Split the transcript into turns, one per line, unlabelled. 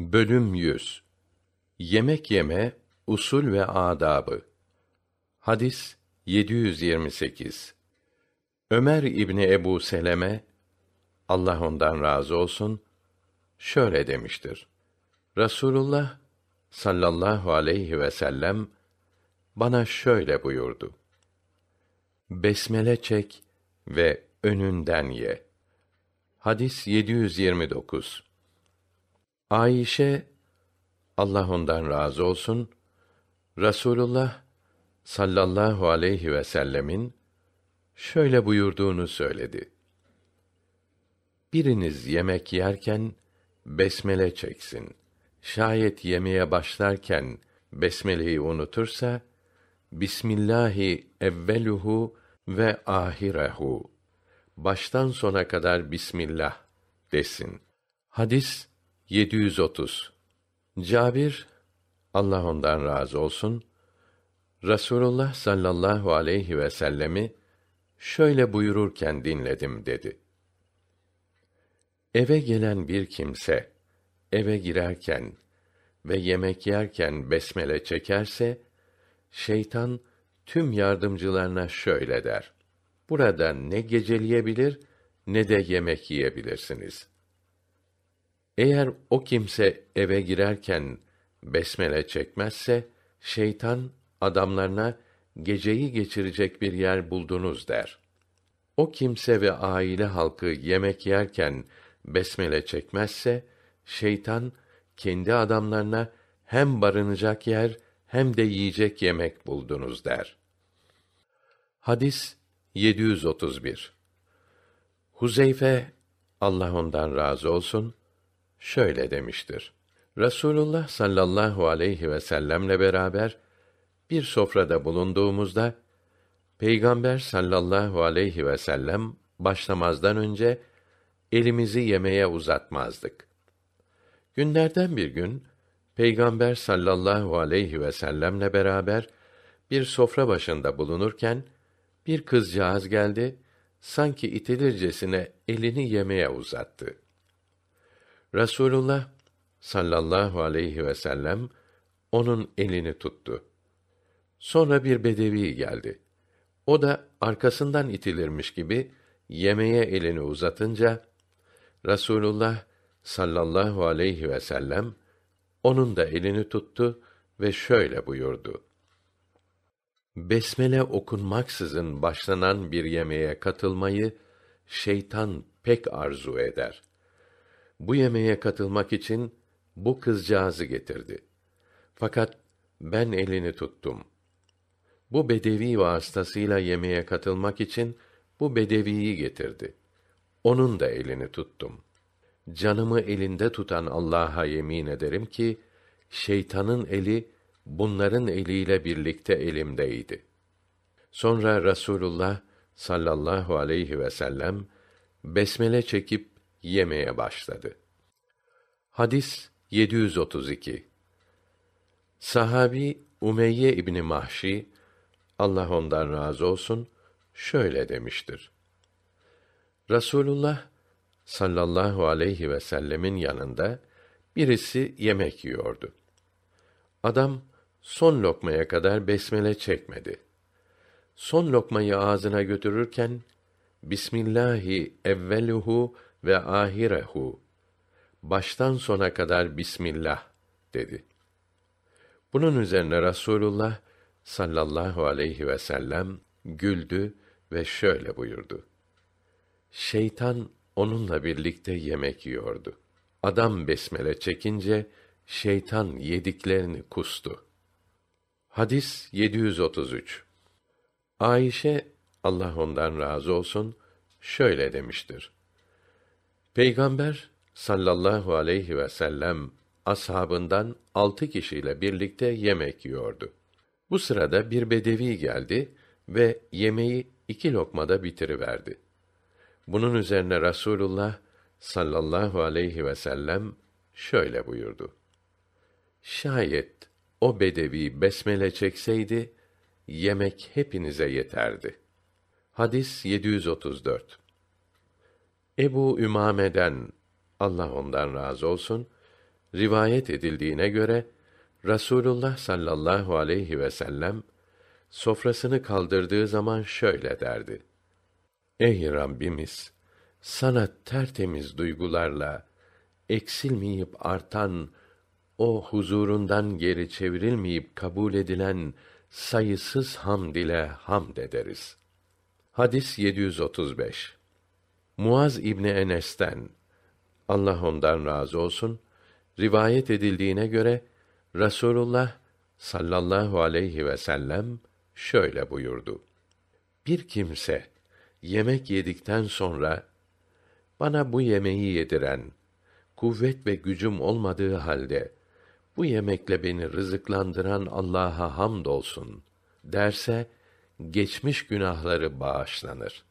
Bölüm 100 Yemek yeme usul ve adabı. Hadis 728. Ömer İbni Ebu Seleme Allah ondan razı olsun şöyle demiştir. Rasulullah sallallahu aleyhi ve sellem bana şöyle buyurdu. Besmele çek ve önünden ye. Hadis 729. Ayşe Allah ondan razı olsun Rasulullah sallallahu aleyhi ve sellemin şöyle buyurduğunu söyledi. Biriniz yemek yerken besmele çeksin. Şayet yemeye başlarken besmeleyi unutursa Bismillahi evveluhu ve ahirehu. Baştan sona kadar Bismillah desin. Hadis 730 Cabir Allah ondan razı olsun Rasulullah sallallahu aleyhi ve sellemi şöyle buyururken dinledim dedi. Eve gelen bir kimse eve girerken ve yemek yerken besmele çekerse şeytan tüm yardımcılarına şöyle der. Burada ne geceleyebilir ne de yemek yiyebilirsiniz.'' Eğer o kimse eve girerken besmele çekmezse şeytan adamlarına geceyi geçirecek bir yer buldunuz der. O kimse ve aile halkı yemek yerken besmele çekmezse şeytan kendi adamlarına hem barınacak yer hem de yiyecek yemek buldunuz der. Hadis 731 Huzeyfe Allah ondan razı olsun şöyle demiştir. Resulullah sallallahu aleyhi ve sellemle beraber bir sofrada bulunduğumuzda Peygamber sallallahu aleyhi ve sellem başlamazdan önce elimizi yemeğe uzatmazdık. Günlerden bir gün Peygamber sallallahu aleyhi ve sellemle beraber bir sofra başında bulunurken bir kızcağız geldi, sanki itilircesine elini yemeğe uzattı. Rasulullah sallallahu aleyhi ve sellem onun elini tuttu. Sonra bir bedevi geldi. O da arkasından itilirmiş gibi yemeğe elini uzatınca Rasulullah sallallahu aleyhi ve sellem onun da elini tuttu ve şöyle buyurdu. Besmele okunmaksızın başlanan bir yemeğe katılmayı şeytan pek arzu eder.'' Bu yemeğe katılmak için bu kızcağızı getirdi. Fakat ben elini tuttum. Bu bedevi vasıtasıyla yemeğe katılmak için bu bedeviyi getirdi. Onun da elini tuttum. Canımı elinde tutan Allah'a yemin ederim ki şeytanın eli bunların eliyle birlikte elimdeydi. Sonra Rasulullah sallallahu aleyhi ve sellem besmele çekip yemeye başladı. Hadis 732 Sahabi Umeyye İbni Mahşi Allah ondan razı olsun şöyle demiştir. Rasulullah sallallahu aleyhi ve sellemin yanında birisi yemek yiyordu. Adam son lokmaya kadar besmele çekmedi. Son lokmayı ağzına götürürken Bismillahi evveluhu ve ahirehu baştan sona kadar bismillah dedi. Bunun üzerine Rasulullah sallallahu aleyhi ve sellem güldü ve şöyle buyurdu. Şeytan onunla birlikte yemek yiyordu. Adam besmele çekince şeytan yediklerini kustu. Hadis 733. Ayşe Allah ondan razı olsun şöyle demiştir. Peygamber sallallahu aleyhi ve sellem ashabından altı kişiyle birlikte yemek yiyordu. Bu sırada bir bedevi geldi ve yemeği iki lokmada bitiriverdi. Bunun üzerine Rasulullah sallallahu aleyhi ve sellem şöyle buyurdu. Şayet o bedevi besmele çekseydi, yemek hepinize yeterdi. Hadis 734 Ebu Ümame'den Allah ondan razı olsun Rivayet edildiğine göre Rasulullah sallallahu aleyhi ve sellem sofrasını kaldırdığı zaman şöyle derdi: Ey Rabbimiz, sana tertemiz duygularla eksilmeyip artan o huzurundan geri çevrilmeyip kabul edilen sayısız hamd ile hamd ederiz. Hadis 735. Muaz İbni Enes'ten Allah ondan razı olsun rivayet edildiğine göre Rasulullah sallallahu aleyhi ve sellem şöyle buyurdu. Bir kimse yemek yedikten sonra bana bu yemeği yediren kuvvet ve gücüm olmadığı halde bu yemekle beni rızıklandıran Allah'a hamd olsun derse geçmiş günahları bağışlanır.